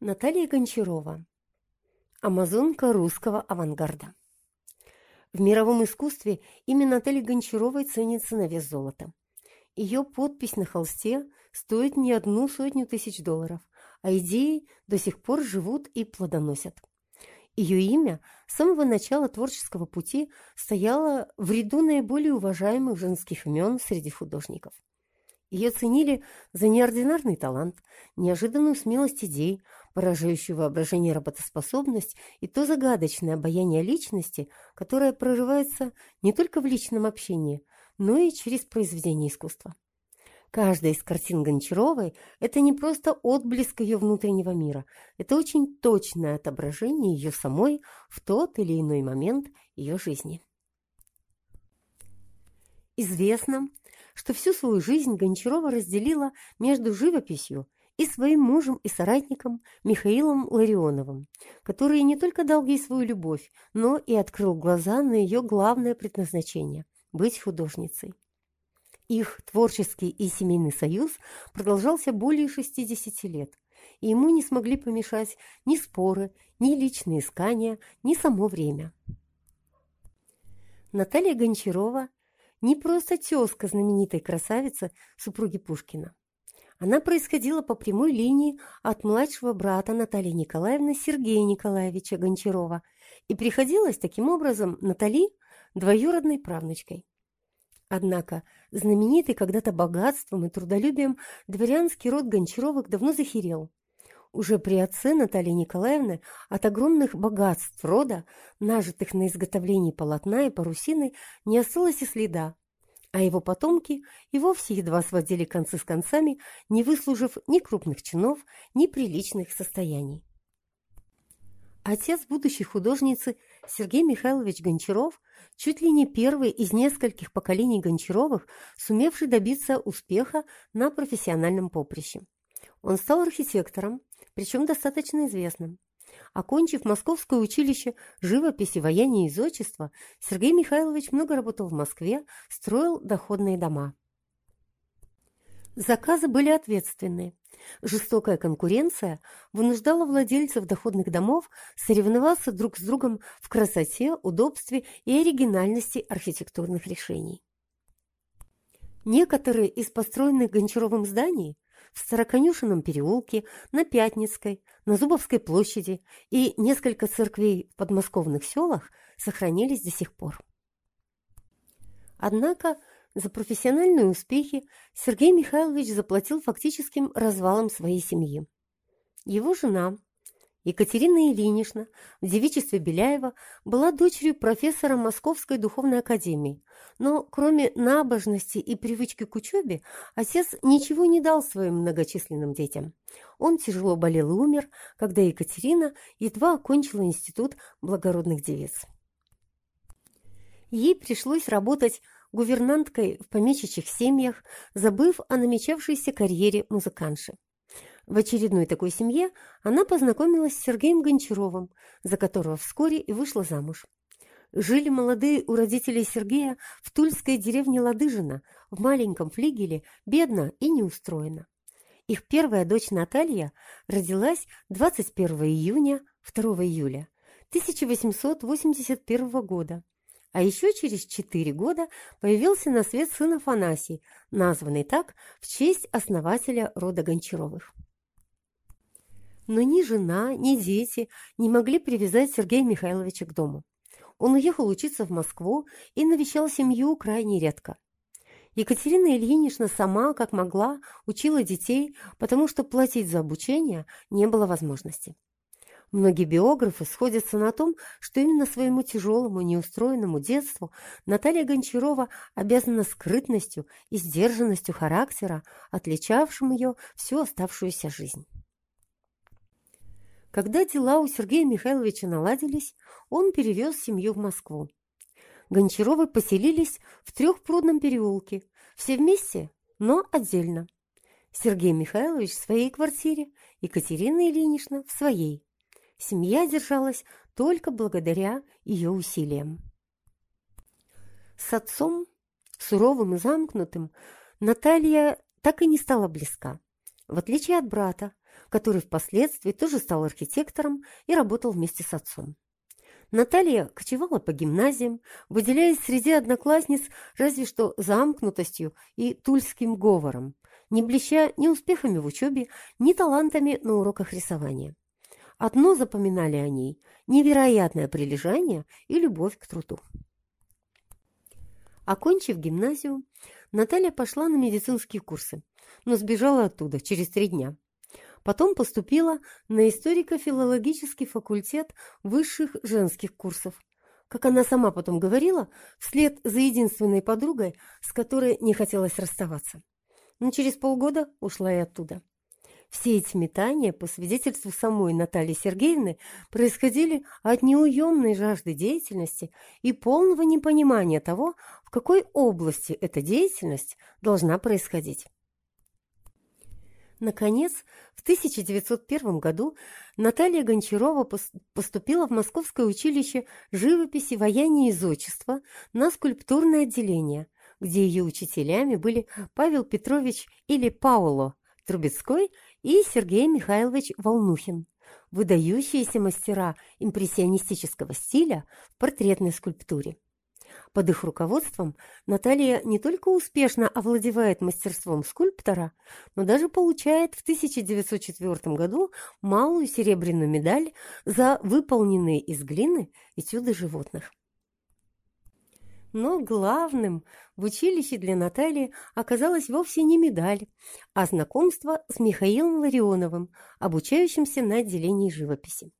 Наталья Гончарова. Амазонка русского авангарда. В мировом искусстве имя Натальи Гончаровой ценится на вес золота. Ее подпись на холсте стоит не одну сотню тысяч долларов, а идеи до сих пор живут и плодоносят. Ее имя с самого начала творческого пути стояло в ряду наиболее уважаемых женских имен среди художников. Ее ценили за неординарный талант, неожиданную смелость идей, поражающую воображение работоспособность и то загадочное обаяние личности, которое прорывается не только в личном общении, но и через произведение искусства. Каждая из картин Гончаровой – это не просто отблеск ее внутреннего мира, это очень точное отображение ее самой в тот или иной момент ее жизни. Известно, что всю свою жизнь Гончарова разделила между живописью и своим мужем и соратником Михаилом Ларионовым, который не только дал ей свою любовь, но и открыл глаза на ее главное предназначение – быть художницей. Их творческий и семейный союз продолжался более 60 лет, и ему не смогли помешать ни споры, ни личные искания, ни само время. Наталья Гончарова не просто тезка знаменитой красавицы супруги Пушкина. Она происходила по прямой линии от младшего брата Натальи Николаевны Сергея Николаевича Гончарова и приходилась таким образом Натали двоюродной правнучкой. Однако знаменитый когда-то богатством и трудолюбием дворянский род Гончаровых давно захерел. Уже при отце Натальи Николаевны от огромных богатств рода, нажитых на изготовлении полотна и парусины, не осталось и следа, а его потомки и вовсе едва сводили концы с концами, не выслужив ни крупных чинов, ни приличных состояний. Отец будущей художницы Сергей Михайлович Гончаров, чуть ли не первый из нескольких поколений Гончаровых, сумевший добиться успеха на профессиональном поприще. Он стал архитектором, причем достаточно известным. Окончив Московское училище живописи, вояния и зодчества, Сергей Михайлович много работал в Москве, строил доходные дома. Заказы были ответственные. Жестокая конкуренция вынуждала владельцев доходных домов соревноваться друг с другом в красоте, удобстве и оригинальности архитектурных решений. Некоторые из построенных Гончаровым зданий в Староконюшенном переулке, на Пятницкой, на Зубовской площади и несколько церквей в подмосковных селах сохранились до сих пор. Однако за профессиональные успехи Сергей Михайлович заплатил фактическим развалом своей семьи. Его жена, Екатерина Ильинична в девичестве Беляева была дочерью профессора Московской духовной академии, но кроме набожности и привычки к учебе, отец ничего не дал своим многочисленным детям. Он тяжело болел и умер, когда Екатерина едва окончила институт благородных девиц. Ей пришлось работать гувернанткой в помещичьих семьях, забыв о намечавшейся карьере музыканши. В очередной такой семье она познакомилась с Сергеем Гончаровым, за которого вскоре и вышла замуж. Жили молодые у родителей Сергея в тульской деревне Ладыжина, в маленьком флигеле, бедно и неустроено. Их первая дочь Наталья родилась 21 июня 2 июля 1881 года. А еще через четыре года появился на свет сын Афанасий, названный так в честь основателя рода Гончаровых. Но ни жена, ни дети не могли привязать Сергея Михайловича к дому. Он уехал учиться в Москву и навещал семью крайне редко. Екатерина Ильинична сама, как могла, учила детей, потому что платить за обучение не было возможности. Многие биографы сходятся на том, что именно своему тяжелому, неустроенному детству Наталья Гончарова обязана скрытностью и сдержанностью характера, отличавшим ее всю оставшуюся жизнь. Когда дела у Сергея Михайловича наладились, он перевез семью в Москву. Гончаровы поселились в Трехпрудном переулке, все вместе, но отдельно. Сергей Михайлович в своей квартире, Екатерина Ильинична в своей. Семья держалась только благодаря ее усилиям. С отцом, суровым и замкнутым, Наталья так и не стала близка. в отличие от брата, который впоследствии тоже стал архитектором и работал вместе с отцом. Наталья кочевала по гимназиям, выделяясь среди одноклассниц разве что замкнутостью и тульским говором, не блеща ни успехами в учебе, ни талантами на уроках рисования. Одно запоминали о ней – невероятное прилежание и любовь к труду. Окончив гимназию, Наталья пошла на медицинские курсы, но сбежала оттуда через три дня. Потом поступила на историко-филологический факультет высших женских курсов. Как она сама потом говорила, вслед за единственной подругой, с которой не хотелось расставаться. Но через полгода ушла и оттуда. Все эти метания, по свидетельству самой Натальи Сергеевны, происходили от неуемной жажды деятельности и полного непонимания того, в какой области эта деятельность должна происходить. Наконец, в 1901 году Наталья Гончарова поступила в Московское училище живописи, вояния и зодчества на скульптурное отделение, где ее учителями были Павел Петрович или Пауло Трубецкой и Сергей Михайлович Волнухин, выдающиеся мастера импрессионистического стиля в портретной скульптуре. Под их руководством Наталья не только успешно овладевает мастерством скульптора, но даже получает в 1904 году малую серебряную медаль за выполненные из глины этюды животных. Но главным в училище для Натальи оказалась вовсе не медаль, а знакомство с Михаилом Ларионовым, обучающимся на отделении живописи.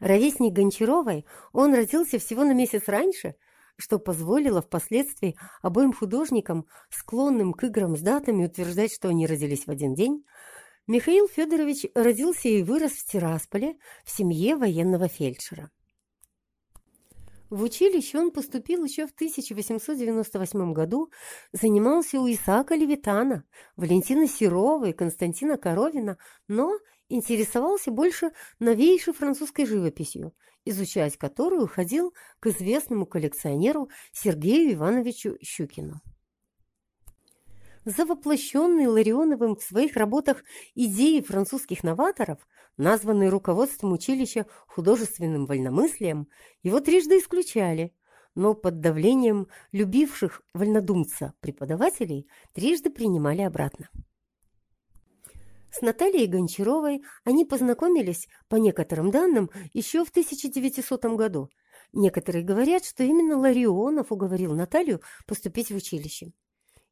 Ровесник Гончаровой, он родился всего на месяц раньше, что позволило впоследствии обоим художникам, склонным к играм с датами, утверждать, что они родились в один день. Михаил Федорович родился и вырос в Тирасполе в семье военного фельдшера. В училище он поступил еще в 1898 году, занимался у Исаака Левитана, Валентина Серова и Константина Коровина, но интересовался больше новейшей французской живописью, изучать которую ходил к известному коллекционеру Сергею Ивановичу Щукину. За воплощенные Ларионовым в своих работах идеи французских новаторов, названные руководством училища художественным вольномыслием, его трижды исключали, но под давлением любивших вольнодумца преподавателей трижды принимали обратно. С Натальей Гончаровой они познакомились, по некоторым данным, еще в 1900 году. Некоторые говорят, что именно Ларионов уговорил Наталью поступить в училище.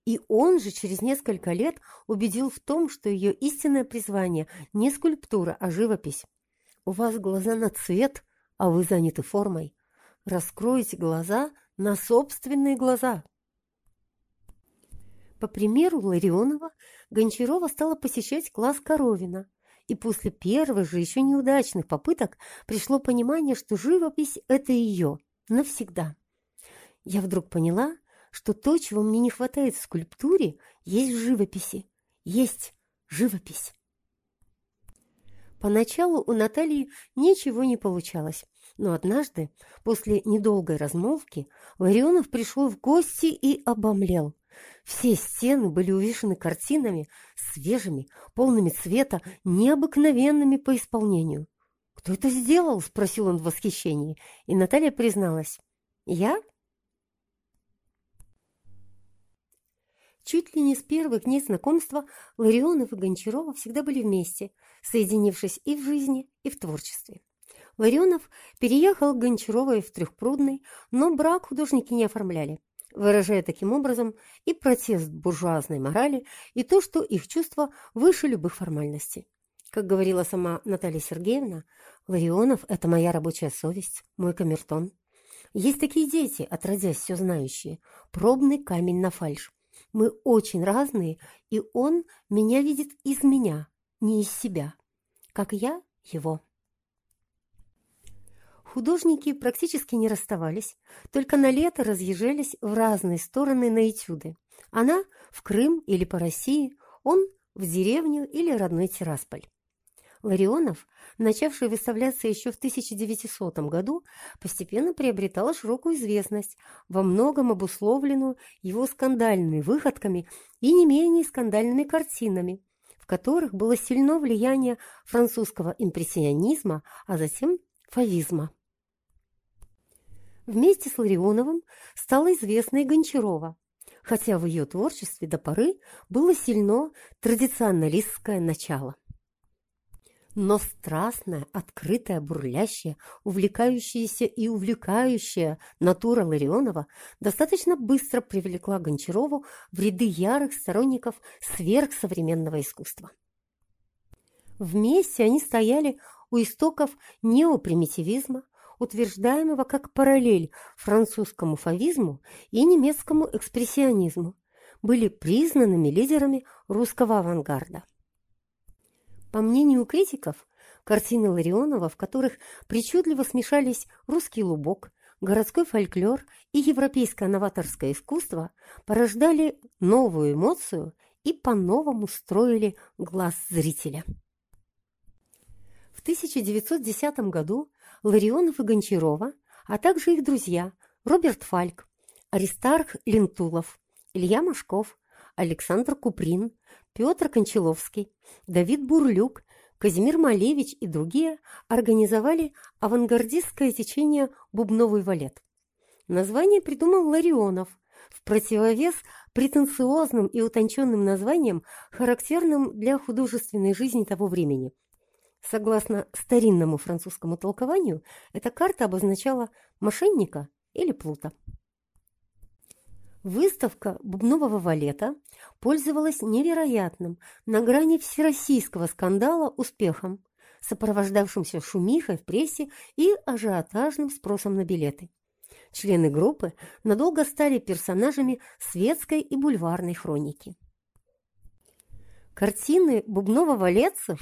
И он же через несколько лет убедил в том, что ее истинное призвание не скульптура, а живопись. У вас глаза на цвет, а вы заняты формой. Раскройте глаза на собственные глаза. По примеру Ларионова, Гончарова стала посещать класс Коровина. И после первых же еще неудачных попыток пришло понимание, что живопись – это ее навсегда. Я вдруг поняла, что то, чего мне не хватает в скульптуре, есть в живописи. Есть живопись. Поначалу у Натальи ничего не получалось, но однажды, после недолгой размолвки, Ларионов пришел в гости и обомлел. Все стены были увешаны картинами, свежими, полными цвета, необыкновенными по исполнению. «Кто это сделал?» – спросил он в восхищении, и Наталья призналась. «Я?» Чуть ли не с первых дней знакомства Ларионов и Гончарова всегда были вместе, соединившись и в жизни, и в творчестве. Ларионов переехал к Гончаровой в Трехпрудный, но брак художники не оформляли, выражая таким образом и протест буржуазной морали, и то, что их чувства выше любых формальностей. Как говорила сама Наталья Сергеевна, Ларионов – это моя рабочая совесть, мой камертон. Есть такие дети, отродясь все знающие, пробный камень на фальшь. Мы очень разные, и он меня видит из меня, не из себя, как я его. Художники практически не расставались, только на лето разъезжались в разные стороны на этюды. Она в Крым или по России, он в деревню или родной Тирасполь. Ларионов, начавший выставляться еще в 1900 году, постепенно приобретал широкую известность, во многом обусловленную его скандальными выходками и не менее скандальными картинами, в которых было сильно влияние французского импрессионизма, а затем фавизма. Вместе с Ларионовым стала известна и Гончарова, хотя в ее творчестве до поры было сильно традиционалистское начало. Но страстная, открытая, бурлящая, увлекающаяся и увлекающая натура Ларионова достаточно быстро привлекла Гончарову в ряды ярых сторонников сверхсовременного искусства. Вместе они стояли у истоков неопримитивизма, утверждаемого как параллель французскому фавизму и немецкому экспрессионизму, были признанными лидерами русского авангарда. По мнению критиков, картины Ларионова, в которых причудливо смешались русский лубок, городской фольклор и европейское новаторское искусство, порождали новую эмоцию и по-новому строили глаз зрителя. В 1910 году Ларионов и Гончарова, а также их друзья Роберт Фальк, Аристарх Лентулов, Илья Машков, Александр Куприн, Петр Кончаловский, Давид Бурлюк, Казимир Малевич и другие организовали авангардистское течение «Бубновый валет». Название придумал Ларионов, в противовес претенциозным и утонченным названиям, характерным для художественной жизни того времени. Согласно старинному французскому толкованию, эта карта обозначала мошенника или плута. Выставка бубнового валета пользовалась невероятным, на грани всероссийского скандала успехом, сопровождавшимся шумихой в прессе и ажиотажным спросом на билеты. Члены группы надолго стали персонажами светской и бульварной хроники. Картины бубново-валетцев,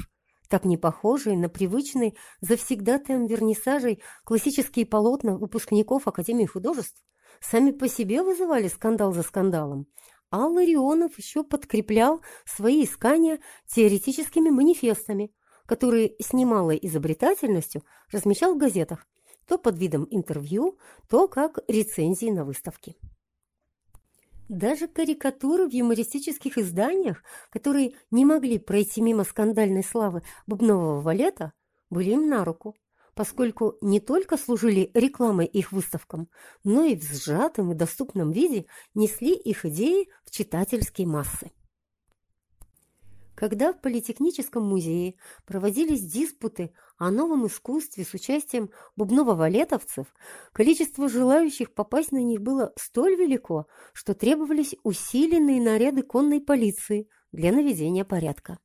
так не похожие на привычные завсегдатаем вернисажей классические полотна выпускников Академии художеств, сами по себе вызывали скандал за скандалом, а Ларионов еще подкреплял свои искания теоретическими манифестами, которые с немалой изобретательностью размещал в газетах, то под видом интервью, то как рецензии на выставке. Даже карикатуры в юмористических изданиях, которые не могли пройти мимо скандальной славы бубнового валета, были им на руку поскольку не только служили рекламой их выставкам, но и в сжатом и доступном виде несли их идеи в читательские массы. Когда в Политехническом музее проводились диспуты о новом искусстве с участием бубново-валетовцев, количество желающих попасть на них было столь велико, что требовались усиленные наряды конной полиции для наведения порядка.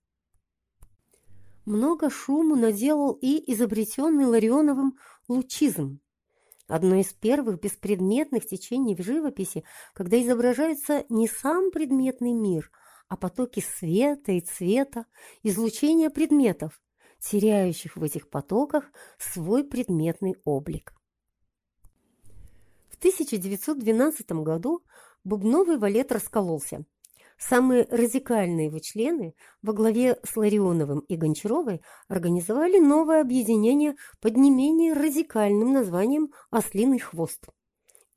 Много шуму наделал и изобретенный Ларионовым лучизм. Одно из первых беспредметных течений в живописи, когда изображается не сам предметный мир, а потоки света и цвета, излучение предметов, теряющих в этих потоках свой предметный облик. В 1912 году бубновый валет раскололся – Самые радикальные его члены во главе с Ларионовым и Гончаровой организовали новое объединение под не менее радикальным названием «Ослиный хвост».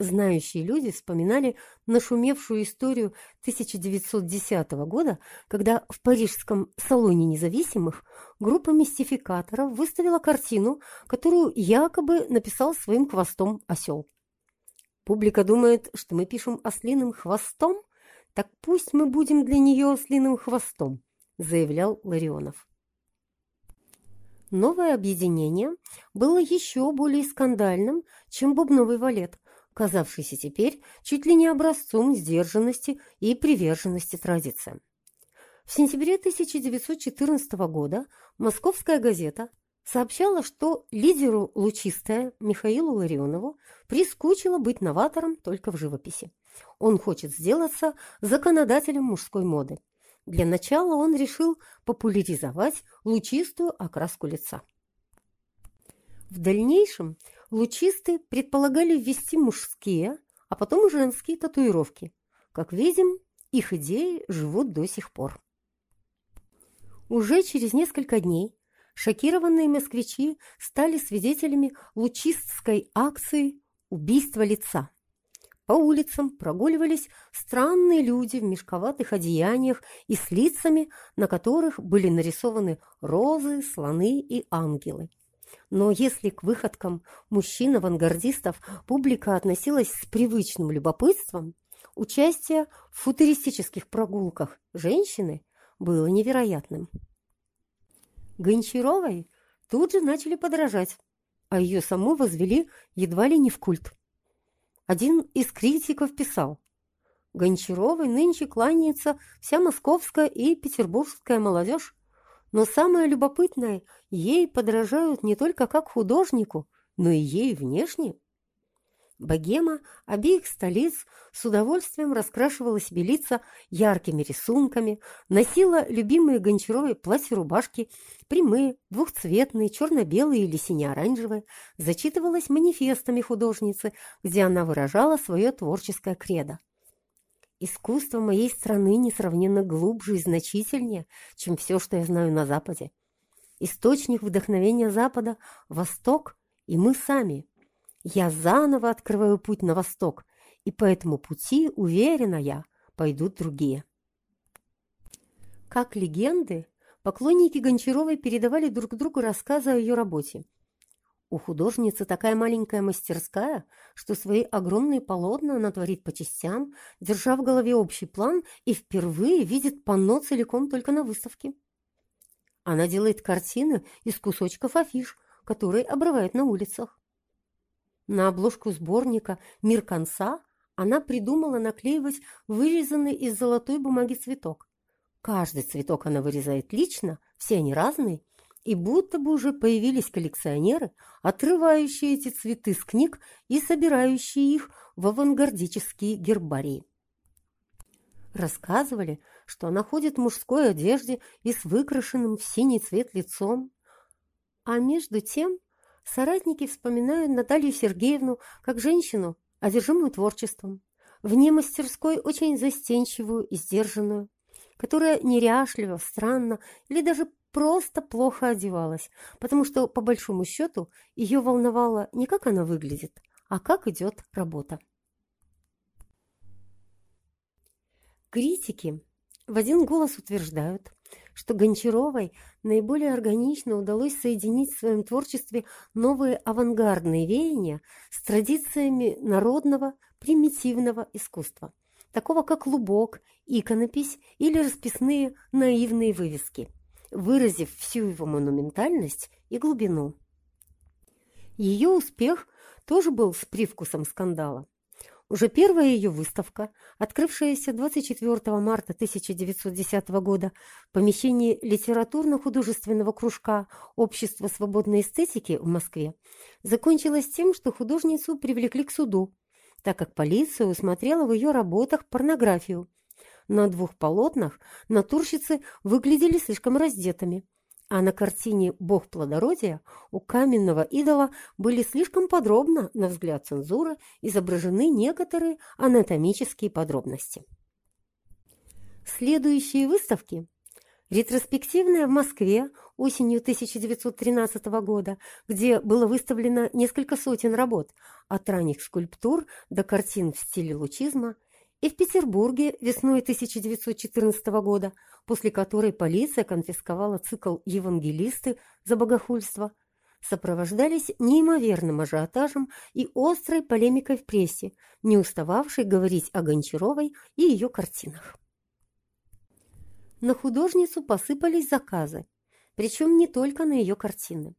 Знающие люди вспоминали нашумевшую историю 1910 года, когда в парижском салоне независимых группа мистификаторов выставила картину, которую якобы написал своим хвостом осел. Публика думает, что мы пишем ослиным хвостом, так пусть мы будем для нее ослиным хвостом, заявлял Ларионов. Новое объединение было еще более скандальным, чем бубновый валет, казавшийся теперь чуть ли не образцом сдержанности и приверженности традициям. В сентябре 1914 года «Московская газета» сообщала, что лидеру лучистая Михаилу Ларионову прискучило быть новатором только в живописи. Он хочет сделаться законодателем мужской моды. Для начала он решил популяризовать лучистую окраску лица. В дальнейшем лучисты предполагали ввести мужские, а потом женские татуировки. Как видим, их идеи живут до сих пор. Уже через несколько дней шокированные москвичи стали свидетелями лучистской акции «Убийство лица». по улицам прогуливались странные люди в мешковатых одеяниях и с лицами, на которых были нарисованы розы, слоны и ангелы. Но если к выходкам мужчин-авангардистов публика относилась с привычным любопытством, участие в футуристических прогулках женщины было невероятным. Гончаровой тут же начали подражать, а ее саму возвели едва ли не в культ. Один из критиков писал, Гончаровой нынче кланяется вся московская и петербургская молодежь, но самое любопытное, ей подражают не только как художнику, но и ей внешне. Богема обеих столиц с удовольствием раскрашивала себе лица яркими рисунками, носила любимые Гончаровой платья-рубашки, прямые, двухцветные, черно-белые или сине-оранжевые, зачитывалась манифестами художницы, где она выражала свое творческое кредо. Искусство моей страны несравненно глубже и значительнее, чем все, что я знаю на Западе. Источник вдохновения Запада – Восток и мы сами – я заново открываю путь на восток, и по этому пути, уверена я, пойдут другие. Как легенды, поклонники Гончаровой передавали друг другу рассказы о ее работе. У художницы такая маленькая мастерская, что свои огромные полотна она творит по частям, держа в голове общий план и впервые видит панно целиком только на выставке. Она делает картины из кусочков афиш, которые обрывает на улицах. На обложку сборника «Мир конца» она придумала наклеивать вырезанный из золотой бумаги цветок. Каждый цветок она вырезает лично, все они разные, и будто бы уже появились коллекционеры, отрывающие эти цветы с книг и собирающие их в авангардические гербарии. Рассказывали, что она ходит в мужской одежде и с выкрашенным в синий цвет лицом. А между тем Соратники вспоминают Наталью Сергеевну как женщину, одержимую творчеством, вне мастерской очень застенчивую и сдержанную, которая неряшливо, странно или даже просто плохо одевалась, потому что, по большому счету, ее волновало не как она выглядит, а как идет работа. Критики в один голос утверждают, что Гончаровой наиболее органично удалось соединить в своем творчестве новые авангардные веяния с традициями народного примитивного искусства, такого как лубок, иконопись или расписные наивные вывески, выразив всю его монументальность и глубину. Ее успех тоже был с привкусом скандала. Уже первая ее выставка, открывшаяся 24 марта 1910 года в помещении литературно-художественного кружка Общества свободной эстетики в Москве, закончилась тем, что художницу привлекли к суду, так как полиция усмотрела в ее работах порнографию. На двух полотнах натурщицы выглядели слишком раздетыми – а на картине «Бог плодородия» у каменного идола были слишком подробно, на взгляд цензуры, изображены некоторые анатомические подробности. Следующие выставки Ретроспективная в Москве осенью 1913 года, где было выставлено несколько сотен работ, от ранних скульптур до картин в стиле лучизма – и в Петербурге весной 1914 года, после которой полиция конфисковала цикл «Евангелисты» за богохульство, сопровождались неимоверным ажиотажем и острой полемикой в прессе, не устававшей говорить о Гончаровой и ее картинах. На художницу посыпались заказы, причем не только на ее картины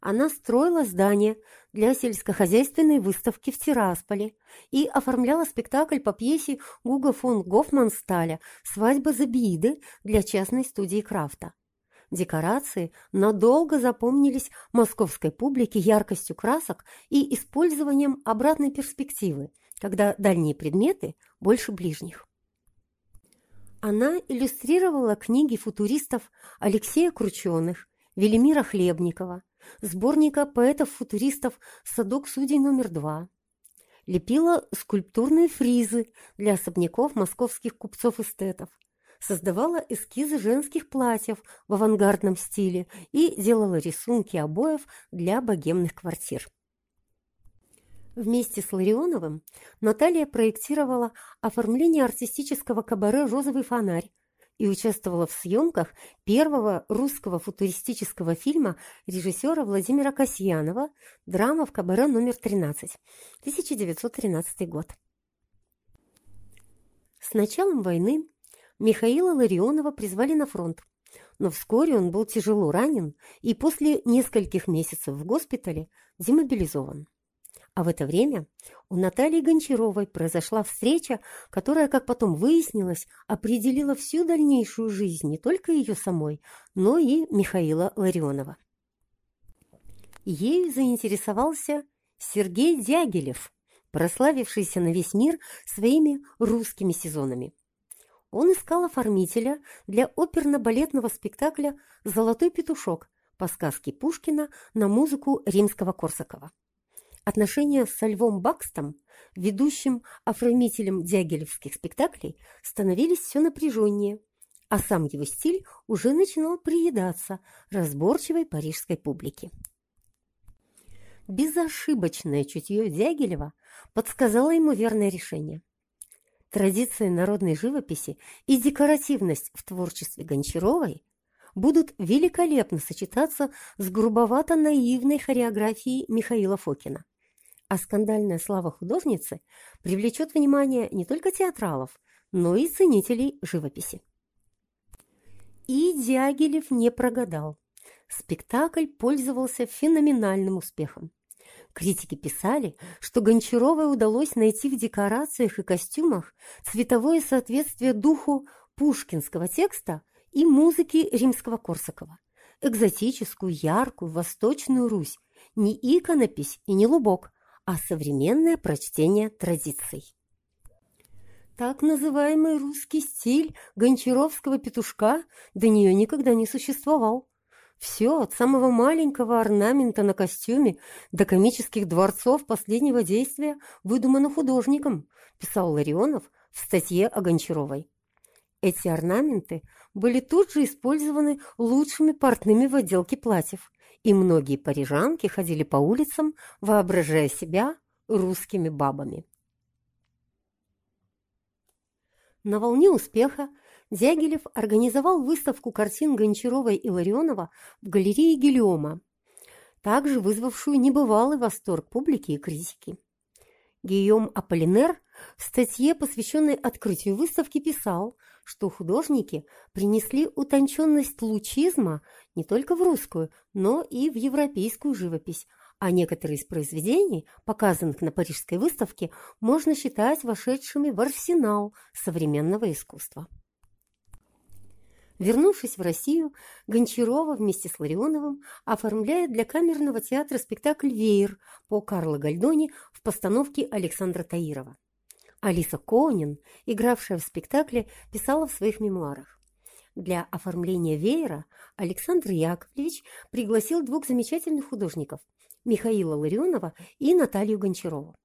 она строила здание для сельскохозяйственной выставки в Тирасполе и оформляла спектакль по пьесе Гуга фон Гофмансталя «Свадьба Забииды» для частной студии Крафта. Декорации надолго запомнились московской публике яркостью красок и использованием обратной перспективы, когда дальние предметы больше ближних. Она иллюстрировала книги футуристов Алексея Крученых, Велимира Хлебникова, сборника поэтов-футуристов «Садок судей номер два». Лепила скульптурные фризы для особняков московских купцов-эстетов. Создавала эскизы женских платьев в авангардном стиле и делала рисунки обоев для богемных квартир. Вместе с Ларионовым Наталья проектировала оформление артистического кабаре «Розовый фонарь» и участвовала в съемках первого русского футуристического фильма режиссера Владимира Касьянова «Драма в кабаре номер 13», 1913 год. С началом войны Михаила Ларионова призвали на фронт, но вскоре он был тяжело ранен и после нескольких месяцев в госпитале демобилизован. А в это время у Натальи Гончаровой произошла встреча, которая, как потом выяснилось, определила всю дальнейшую жизнь не только ее самой, но и Михаила Ларионова. Ею заинтересовался Сергей Дягилев, прославившийся на весь мир своими русскими сезонами. Он искал оформителя для оперно-балетного спектакля «Золотой петушок» по сказке Пушкина на музыку Римского-Корсакова. Отношения со Львом Бакстом, ведущим оформителем дягилевских спектаклей, становились все напряженнее, а сам его стиль уже начинал приедаться разборчивой парижской публике. Безошибочное чутье Дягилева подсказало ему верное решение. Традиции народной живописи и декоративность в творчестве Гончаровой будут великолепно сочетаться с грубовато-наивной хореографией Михаила Фокина а скандальная слава художницы привлечет внимание не только театралов, но и ценителей живописи. И Дягилев не прогадал. Спектакль пользовался феноменальным успехом. Критики писали, что Гончаровой удалось найти в декорациях и костюмах цветовое соответствие духу пушкинского текста и музыки римского Корсакова, экзотическую, яркую, восточную Русь, не иконопись и не лубок, а современное прочтение традиций. Так называемый русский стиль гончаровского петушка до нее никогда не существовал. Все, от самого маленького орнамента на костюме до комических дворцов последнего действия выдумано художником, писал Ларионов в статье о Гончаровой. Эти орнаменты были тут же использованы лучшими портными в отделке платьев, и многие парижанки ходили по улицам, воображая себя русскими бабами. На волне успеха Дягилев организовал выставку картин Гончарова и Ларионова в галерее Гелиома, также вызвавшую небывалый восторг публики и критики. Гийом Аполлинер в статье, посвященной открытию выставки, писал, что художники принесли утонченность лучизма не только в русскую, но и в европейскую живопись, а некоторые из произведений, показанных на Парижской выставке, можно считать вошедшими в арсенал современного искусства. Вернувшись в Россию, Гончарова вместе с Ларионовым оформляет для камерного театра спектакль «Веер» по Карло Гальдони в постановке Александра Таирова. Алиса Коунин, игравшая в спектакле, писала в своих мемуарах. Для оформления веера Александр Яковлевич пригласил двух замечательных художников – Михаила Ларионова и Наталью Гончарову.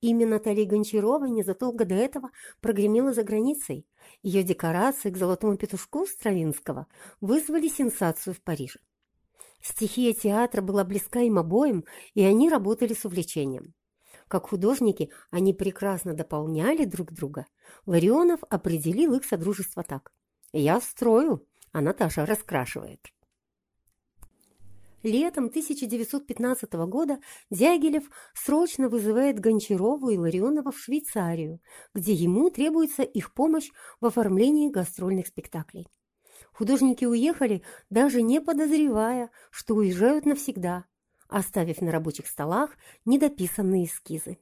Имя Натальи Гончаровой незадолго до этого прогремело за границей. Ее декорации к «Золотому петушку» Стравинского вызвали сенсацию в Париже. Стихия театра была близка им обоим, и они работали с увлечением. Как художники они прекрасно дополняли друг друга. Ларионов определил их содружество так. «Я строю, а Наташа раскрашивает». Летом 1915 года Дягилев срочно вызывает Гончарову и Ларионова в Швейцарию, где ему требуется их помощь в оформлении гастрольных спектаклей. Художники уехали, даже не подозревая, что уезжают навсегда, оставив на рабочих столах недописанные эскизы.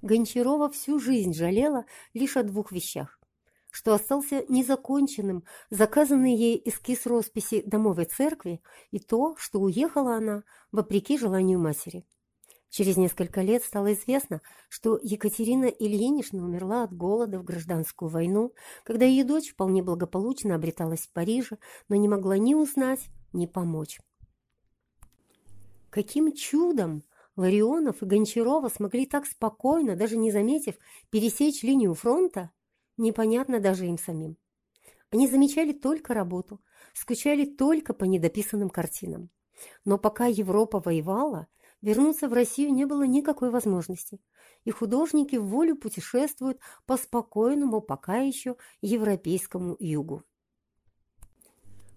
Гончарова всю жизнь жалела лишь о двух вещах что остался незаконченным заказанный ей эскиз росписи домовой церкви и то, что уехала она вопреки желанию матери. Через несколько лет стало известно, что Екатерина Ильинична умерла от голода в гражданскую войну, когда ее дочь вполне благополучно обреталась в Париже, но не могла ни узнать, ни помочь. Каким чудом Ларионов и Гончарова смогли так спокойно, даже не заметив, пересечь линию фронта, непонятно даже им самим. Они замечали только работу, скучали только по недописанным картинам. Но пока Европа воевала, вернуться в Россию не было никакой возможности, и художники в волю путешествуют по спокойному пока еще европейскому югу.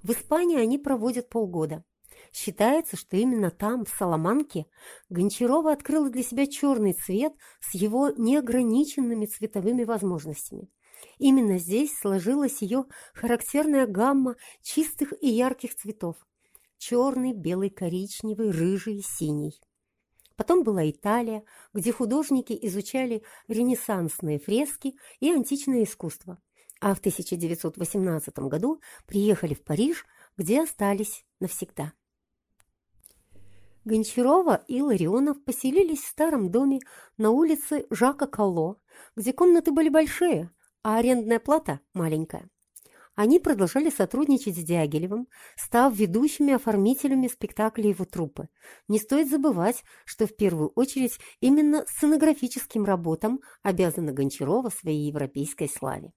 В Испании они проводят полгода. Считается, что именно там, в Саламанке, Гончарова открыла для себя черный цвет с его неограниченными цветовыми возможностями. Именно здесь сложилась ее характерная гамма чистых и ярких цветов – черный, белый, коричневый, рыжий, синий. Потом была Италия, где художники изучали ренессансные фрески и античное искусство. А в 1918 году приехали в Париж, где остались навсегда. Гончарова и Ларионов поселились в старом доме на улице Жака Калло, где комнаты были большие, а арендная плата маленькая. Они продолжали сотрудничать с Дягилевым, став ведущими оформителями спектаклей его труппы. Не стоит забывать, что в первую очередь именно сценографическим работам обязана Гончарова своей европейской славе.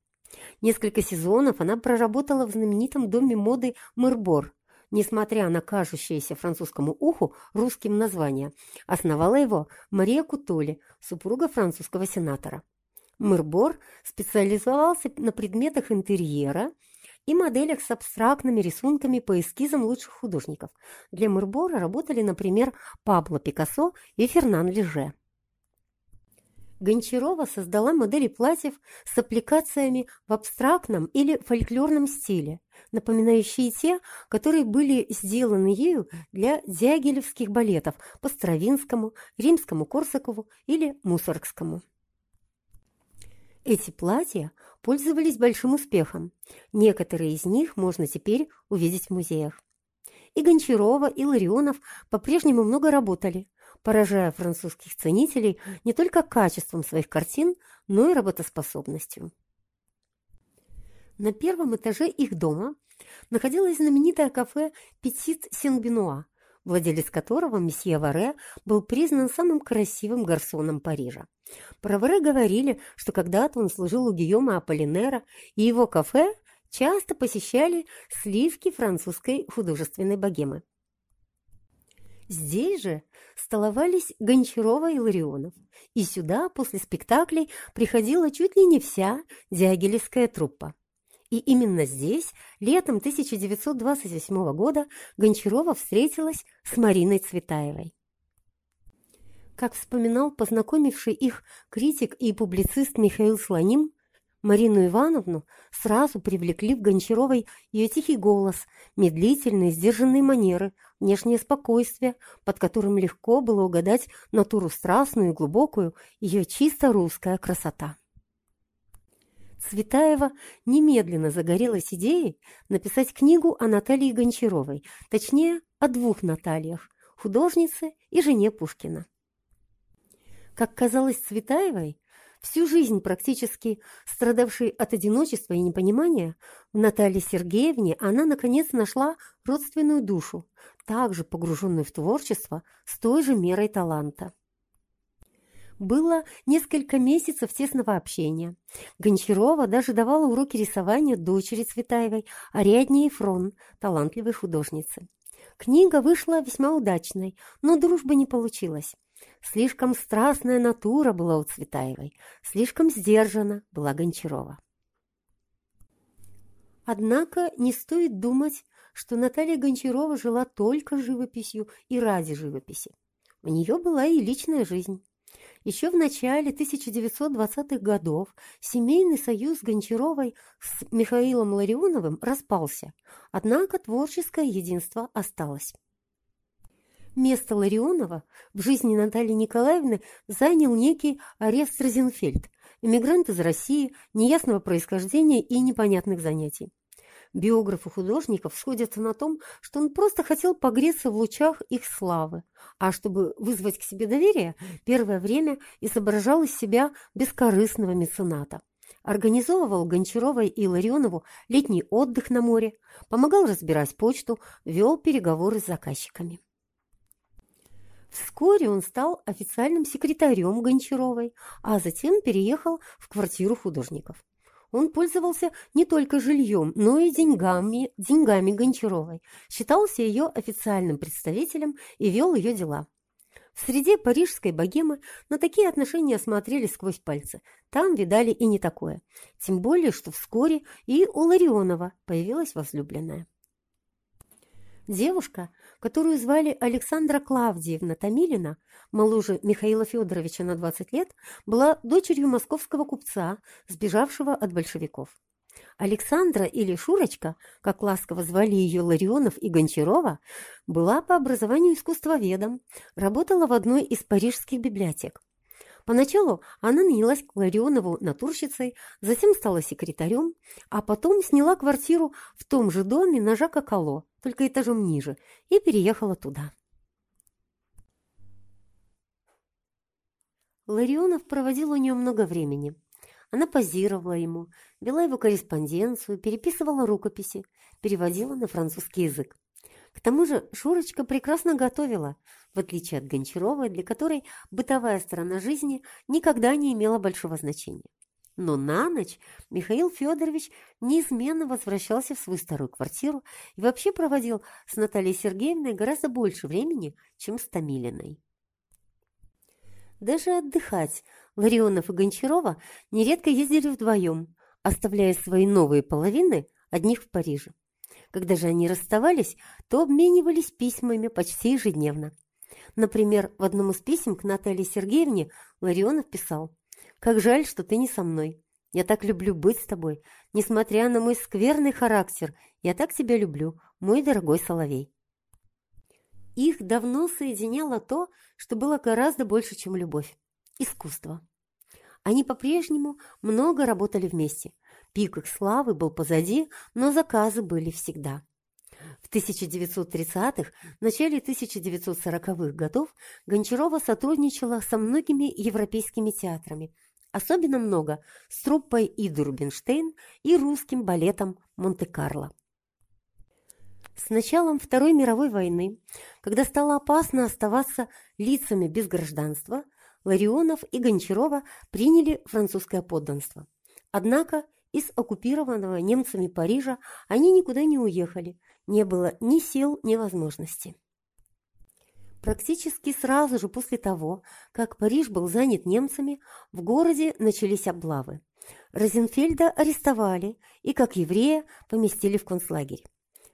Несколько сезонов она проработала в знаменитом доме моды «Мырбор», несмотря на кажущееся французскому уху русским название. Основала его Мария Кутоли, супруга французского сенатора. Мырбор специализовался на предметах интерьера и моделях с абстрактными рисунками по эскизам лучших художников. Для Мырбора работали, например, Пабло Пикассо и Фернан Леже. Гончарова создала модели платьев с аппликациями в абстрактном или фольклорном стиле, напоминающие те, которые были сделаны ею для дягилевских балетов по Стравинскому, Римскому Корсакову или Мусоргскому. Эти платья пользовались большим успехом. Некоторые из них можно теперь увидеть в музеях. И Гончарова, и Ларионов по-прежнему много работали, поражая французских ценителей не только качеством своих картин, но и работоспособностью. На первом этаже их дома находилось знаменитое кафе «Петит Сен-Бенуа», владелец которого, месье Варе, был признан самым красивым гарсоном Парижа. Про Варе говорили, что когда-то он служил у Гийома Аполлинера, и его кафе часто посещали сливки французской художественной богемы. Здесь же столовались Гончарова и Ларионов, и сюда после спектаклей приходила чуть ли не вся дягилевская труппа. И именно здесь, летом 1928 года, Гончарова встретилась с Мариной Цветаевой. Как вспоминал познакомивший их критик и публицист Михаил Слоним, Марину Ивановну сразу привлекли в Гончаровой ее тихий голос, медлительные, сдержанные манеры, внешнее спокойствие, под которым легко было угадать натуру страстную и глубокую, ее чисто русская красота. Цветаева немедленно загорелась идеей написать книгу о Наталье Гончаровой, точнее, о двух Натальях – художнице и жене Пушкина. Как казалось Цветаевой, всю жизнь практически страдавшей от одиночества и непонимания, в Наталье Сергеевне она, наконец, нашла родственную душу, также погруженную в творчество с той же мерой таланта. Было несколько месяцев тесного общения. Гончарова даже давала уроки рисования дочери Цветаевой, Ариадне Ефрон, талантливой художницы. Книга вышла весьма удачной, но дружбы не получилось. Слишком страстная натура была у Цветаевой, слишком сдержана была Гончарова. Однако не стоит думать, что Наталья Гончарова жила только живописью и ради живописи. У нее была и личная жизнь. Еще в начале 1920-х годов семейный союз Гончаровой с Михаилом Ларионовым распался, однако творческое единство осталось. Место Ларионова в жизни Натальи Николаевны занял некий Арест Розенфельд, эмигрант из России, неясного происхождения и непонятных занятий. Биографы художников сходятся на том, что он просто хотел погреться в лучах их славы, а чтобы вызвать к себе доверие, первое время изображал из себя бескорыстного мецената. Организовывал Гончаровой и Ларионову летний отдых на море, помогал разбирать почту, вел переговоры с заказчиками. Вскоре он стал официальным секретарем Гончаровой, а затем переехал в квартиру художников. Он пользовался не только жильем, но и деньгами, деньгами Гончаровой, считался ее официальным представителем и вел ее дела. Среди парижской богемы на такие отношения смотрели сквозь пальцы. Там видали и не такое. Тем более, что вскоре и у Ларионова появилась возлюбленная. Девушка, которую звали Александра Клавдиевна Томилина, моложе Михаила Федоровича на 20 лет, была дочерью московского купца, сбежавшего от большевиков. Александра или Шурочка, как ласково звали ее Ларионов и Гончарова, была по образованию искусствоведом, работала в одной из парижских библиотек. Поначалу она нанялась к Ларионову натурщицей, затем стала секретарем, а потом сняла квартиру в том же доме на Жака Кало, только этажом ниже, и переехала туда. Ларионов проводил у нее много времени. Она позировала ему, вела его корреспонденцию, переписывала рукописи, переводила на французский язык. К тому же Шурочка прекрасно готовила, в отличие от Гончаровой, для которой бытовая сторона жизни никогда не имела большого значения. Но на ночь Михаил Федорович неизменно возвращался в свою старую квартиру и вообще проводил с Натальей Сергеевной гораздо больше времени, чем с Томилиной. Даже отдыхать Ларионов и Гончарова нередко ездили вдвоем, оставляя свои новые половины одних в Париже. Когда же они расставались, то обменивались письмами почти ежедневно. Например, в одном из писем к Наталье Сергеевне Ларионов писал «Как жаль, что ты не со мной. Я так люблю быть с тобой. Несмотря на мой скверный характер, я так тебя люблю, мой дорогой Соловей». Их давно соединяло то, что было гораздо больше, чем любовь – искусство. Они по-прежнему много работали вместе. Пик их славы был позади, но заказы были всегда. В 1930-х, начале 1940-х годов Гончарова сотрудничала со многими европейскими театрами, особенно много с труппой Иды Рубинштейн и русским балетом Монте-Карло. С началом Второй мировой войны, когда стало опасно оставаться лицами без гражданства, Ларионов и Гончарова приняли французское подданство. Однако из оккупированного немцами Парижа они никуда не уехали, не было ни сил, ни возможности. Практически сразу же после того, как Париж был занят немцами, в городе начались облавы. Розенфельда арестовали и, как еврея, поместили в концлагерь.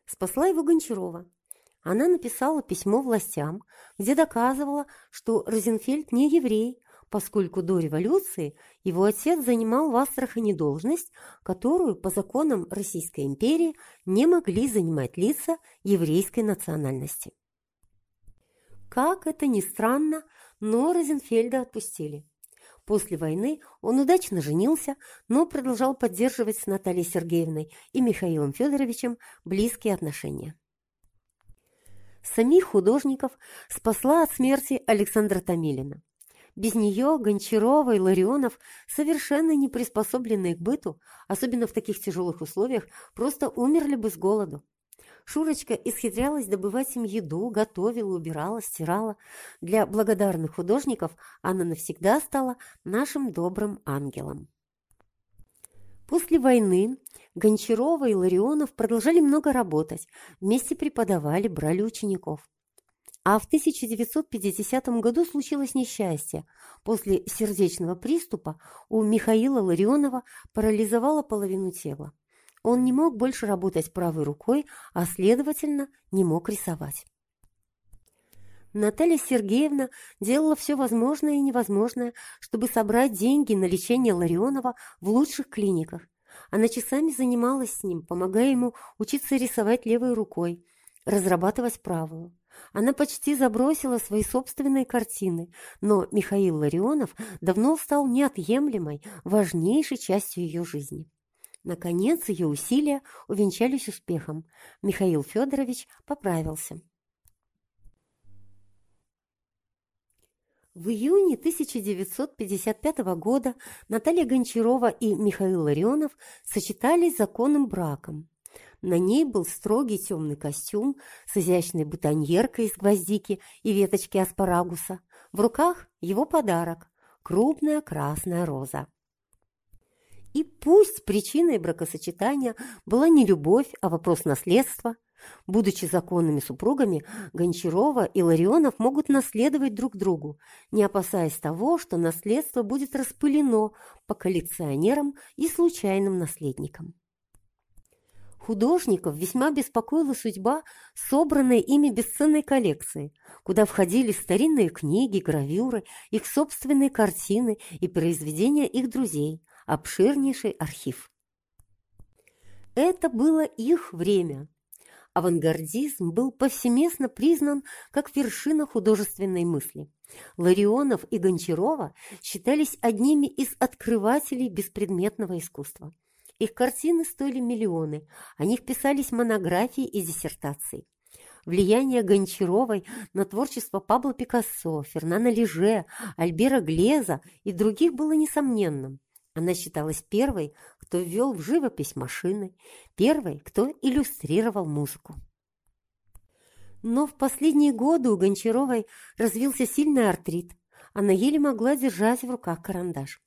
Спасла его Гончарова. Она написала письмо властям, где доказывала, что Розенфельд не еврей, поскольку до революции его отец занимал в Астрахани должность, которую по законам Российской империи не могли занимать лица еврейской национальности. Как это ни странно, но Розенфельда отпустили. После войны он удачно женился, но продолжал поддерживать с Натальей Сергеевной и Михаилом Федоровичем близкие отношения. Самих художников спасла от смерти Александра Томилина. Без нее Гончарова и Ларионов, совершенно не приспособленные к быту, особенно в таких тяжелых условиях, просто умерли бы с голоду. Шурочка исхитрялась добывать им еду, готовила, убирала, стирала. Для благодарных художников она навсегда стала нашим добрым ангелом. После войны Гончарова и Ларионов продолжали много работать, вместе преподавали, брали учеников. А в 1950 году случилось несчастье. После сердечного приступа у Михаила Ларионова парализовало половину тела. Он не мог больше работать правой рукой, а, следовательно, не мог рисовать. Наталья Сергеевна делала все возможное и невозможное, чтобы собрать деньги на лечение Ларионова в лучших клиниках. Она часами занималась с ним, помогая ему учиться рисовать левой рукой, разрабатывать правую. Она почти забросила свои собственные картины, но Михаил Ларионов давно стал неотъемлемой, важнейшей частью ее жизни. Наконец, ее усилия увенчались успехом. Михаил Федорович поправился. В июне 1955 года Наталья Гончарова и Михаил Ларионов сочетались законным браком. На ней был строгий темный костюм с изящной бутоньеркой из гвоздики и веточки аспарагуса. В руках его подарок – крупная красная роза. И пусть причиной бракосочетания была не любовь, а вопрос наследства, Будучи законными супругами, Гончарова и Ларионов могут наследовать друг другу, не опасаясь того, что наследство будет распылено по коллекционерам и случайным наследникам. Художников весьма беспокоила судьба собранной ими бесценной коллекции, куда входили старинные книги, гравюры, их собственные картины и произведения их друзей, обширнейший архив. Это было их время. Авангардизм был повсеместно признан как вершина художественной мысли. Ларионов и Гончарова считались одними из открывателей беспредметного искусства. Их картины стоили миллионы, о них писались монографии и диссертации. Влияние Гончаровой на творчество Пабло Пикассо, Фернана Леже, Альбера Глеза и других было несомненным. Она считалась первой, кто ввел в живопись машины, первой, кто иллюстрировал музыку. Но в последние годы у Гончаровой развился сильный артрит. Она еле могла держать в руках карандаш.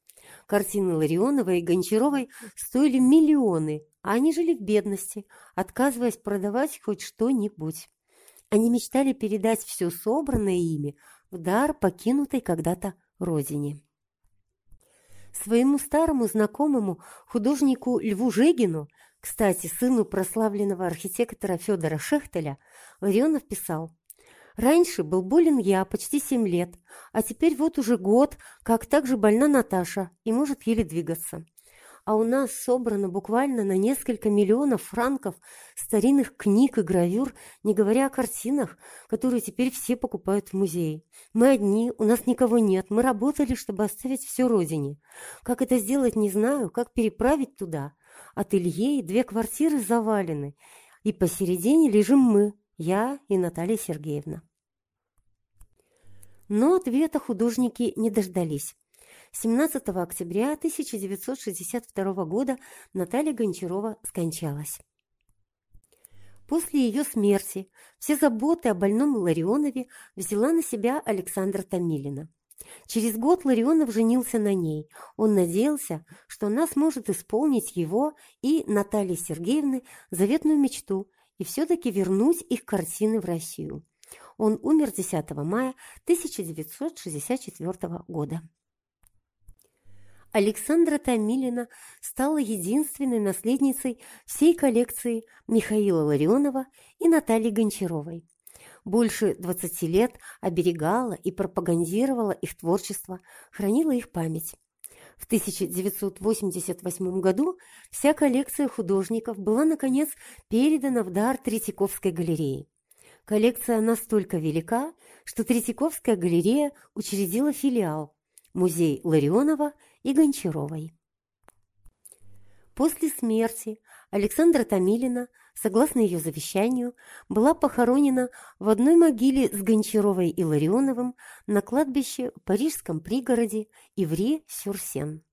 Картины Ларионовой и Гончаровой стоили миллионы, а они жили в бедности, отказываясь продавать хоть что-нибудь. Они мечтали передать все собранное ими в дар покинутой когда-то родине. Своему старому знакомому художнику Льву Жегину, кстати, сыну прославленного архитектора Федора Шехтеля, Ларионов писал Раньше был болен я почти семь лет, а теперь вот уже год, как так же больна Наташа и может еле двигаться. А у нас собрано буквально на несколько миллионов франков старинных книг и гравюр, не говоря о картинах, которые теперь все покупают в музее. Мы одни, у нас никого нет, мы работали, чтобы оставить все родине. Как это сделать, не знаю, как переправить туда. Ателье и две квартиры завалены, и посередине лежим мы, я и Наталья Сергеевна. Но ответа художники не дождались. 17 октября 1962 года Наталья Гончарова скончалась. После ее смерти все заботы о больном Ларионове взяла на себя Александра Томилина. Через год Ларионов женился на ней. Он надеялся, что она сможет исполнить его и Натальи Сергеевны заветную мечту и все-таки вернуть их картины в Россию. Он умер 10 мая 1964 года. Александра Томилина стала единственной наследницей всей коллекции Михаила Ларионова и Натальи Гончаровой. Больше 20 лет оберегала и пропагандировала их творчество, хранила их память. В 1988 году вся коллекция художников была, наконец, передана в дар Третьяковской галереи. Коллекция настолько велика, что Третьяковская галерея учредила филиал – музей Ларионова и Гончаровой. После смерти Александра Томилина, согласно ее завещанию, была похоронена в одной могиле с Гончаровой и Ларионовым на кладбище в парижском пригороде Иври-Сюрсен.